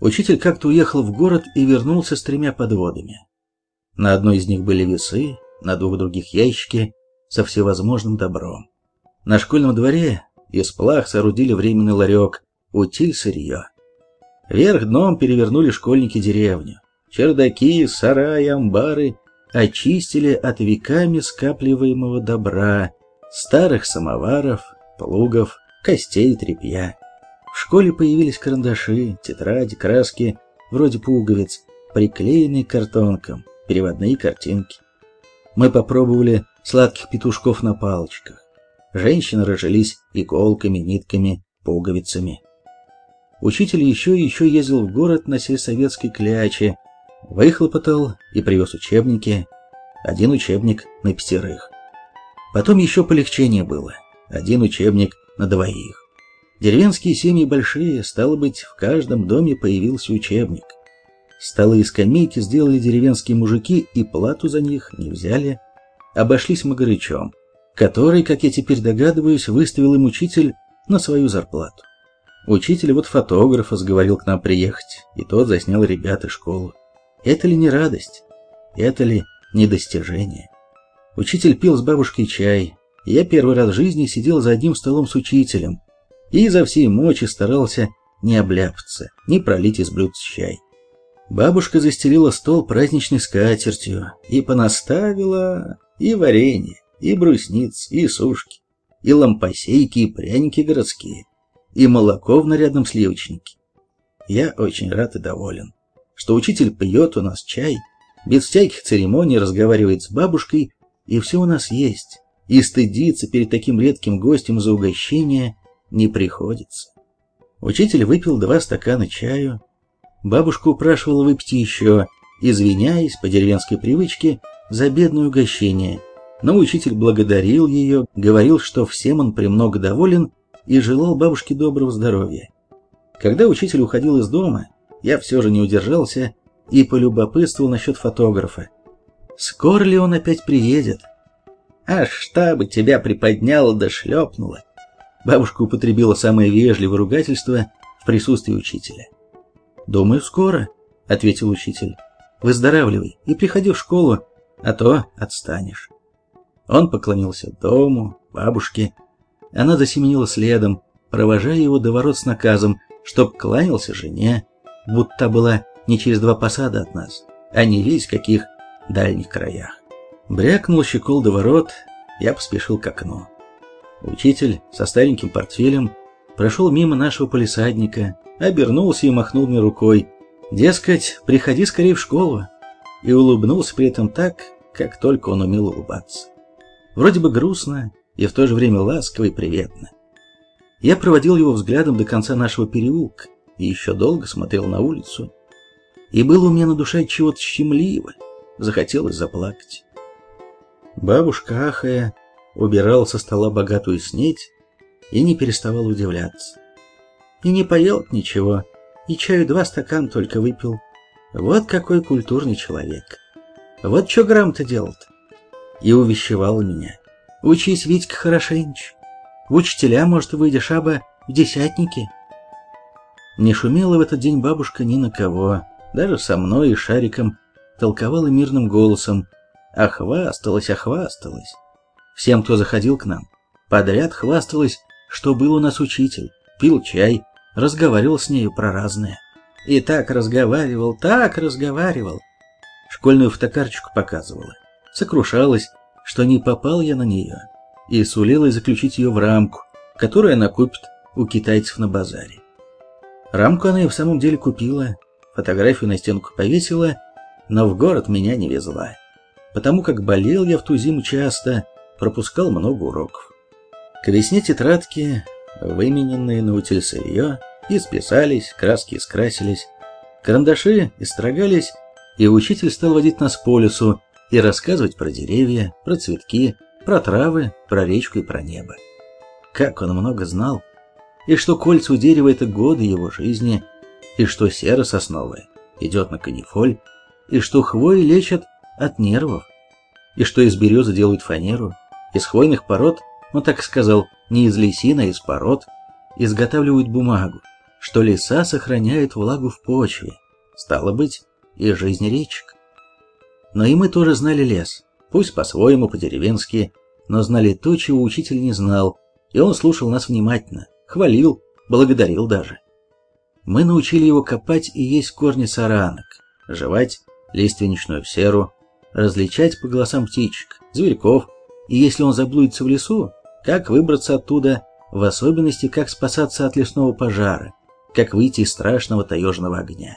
Учитель как-то уехал в город и вернулся с тремя подводами. На одной из них были весы, на двух других ящики со всевозможным добром. На школьном дворе из плах соорудили временный ларек, утиль сырье. Вверх дном перевернули школьники деревню. Чердаки, сараи, амбары очистили от веками скапливаемого добра, старых самоваров, плугов, костей, тряпья. В школе появились карандаши, тетради, краски, вроде пуговиц, приклеенные картонком, переводные картинки. Мы попробовали сладких петушков на палочках. Женщины разжились иголками, нитками, пуговицами. Учитель еще и еще ездил в город на сельсоветской кляче, выхлопотал и привез учебники, один учебник на пятерых. Потом еще полегчение было, один учебник на двоих. Деревенские семьи большие, стало быть, в каждом доме появился учебник. Столы и скамейки сделали деревенские мужики и плату за них не взяли, обошлись Магарычом, который, как я теперь догадываюсь, выставил им учитель на свою зарплату. Учитель вот фотографа сговорил к нам приехать, и тот заснял ребят и школу. Это ли не радость? Это ли не достижение? Учитель пил с бабушкой чай. Я первый раз в жизни сидел за одним столом с учителем и изо всей мочи старался не обляпаться, не пролить из блюд чай. Бабушка застелила стол праздничной скатертью и понаставила и варенье, и брусниц, и сушки, и лампосейки, и пряники городские, и молоко в нарядном сливочнике. Я очень рад и доволен, что учитель пьет у нас чай, без всяких церемоний разговаривает с бабушкой, и все у нас есть, и стыдиться перед таким редким гостем за угощение не приходится. Учитель выпил два стакана чаю, бабушка упрашивала выпить еще, извиняясь по деревенской привычке за бедное угощение – но учитель благодарил ее, говорил, что всем он премного доволен и желал бабушке доброго здоровья. Когда учитель уходил из дома, я все же не удержался и полюбопытствовал насчет фотографа. Скоро ли он опять приедет? Аж штабы тебя приподняло да шлепнуло. Бабушка употребила самое вежливое ругательство в присутствии учителя. «Думаю, скоро», — ответил учитель. «Выздоравливай и приходи в школу, а то отстанешь». Он поклонился дому, бабушке. Она засеменила следом, провожая его до ворот с наказом, чтоб кланялся жене, будто была не через два посада от нас, а не весь каких дальних краях. Брякнул щекол до ворот, я поспешил к окну. Учитель со стареньким портфелем прошел мимо нашего полисадника, обернулся и махнул мне рукой. Дескать, приходи скорее в школу. И улыбнулся при этом так, как только он умел улыбаться. Вроде бы грустно и в то же время ласково и приветно. Я проводил его взглядом до конца нашего переулка и еще долго смотрел на улицу. И было у меня на душе чего-то щемливо, захотелось заплакать. Бабушка, ахая, убирала со стола богатую снеть и не переставала удивляться. И не поел ничего, и чаю два стакана только выпил. Вот какой культурный человек. Вот что грамм-то делал-то и увещевала меня. «Учись, Витька, хорошенько. В учителя, может, выйдешь, аба в десятники». Не шумела в этот день бабушка ни на кого, даже со мной и Шариком толковала мирным голосом, а хвасталась, а хвасталась. Всем, кто заходил к нам, подряд хвасталась, что был у нас учитель, пил чай, разговаривал с нею про разное. И так разговаривал, так разговаривал. Школьную фотокарточку показывала сокрушалась, что не попал я на нее, и сулила заключить ее в рамку, которую она купит у китайцев на базаре. Рамку она и в самом деле купила, фотографию на стенку повесила, но в город меня не везла, потому как болел я в ту зиму часто, пропускал много уроков. К весне тетрадки, вымененные на утиль сырье, исписались, краски искрасились, карандаши истрогались, и учитель стал водить нас по лесу, и рассказывать про деревья, про цветки, про травы, про речку и про небо. Как он много знал, и что кольца у дерева — это годы его жизни, и что сера сосновая идет на канифоль, и что хвои лечат от нервов, и что из березы делают фанеру, из хвойных пород, он так и сказал, не из лисин, а из пород, изготавливают бумагу, что леса сохраняют влагу в почве, стало быть, и жизнь речек. Но и мы тоже знали лес, пусть по-своему, по-деревенски, но знали то, чего учитель не знал, и он слушал нас внимательно, хвалил, благодарил даже. Мы научили его копать и есть корни саранок, жевать лиственничную серу, различать по голосам птичек, зверьков, и если он заблудится в лесу, как выбраться оттуда, в особенности, как спасаться от лесного пожара, как выйти из страшного таежного огня.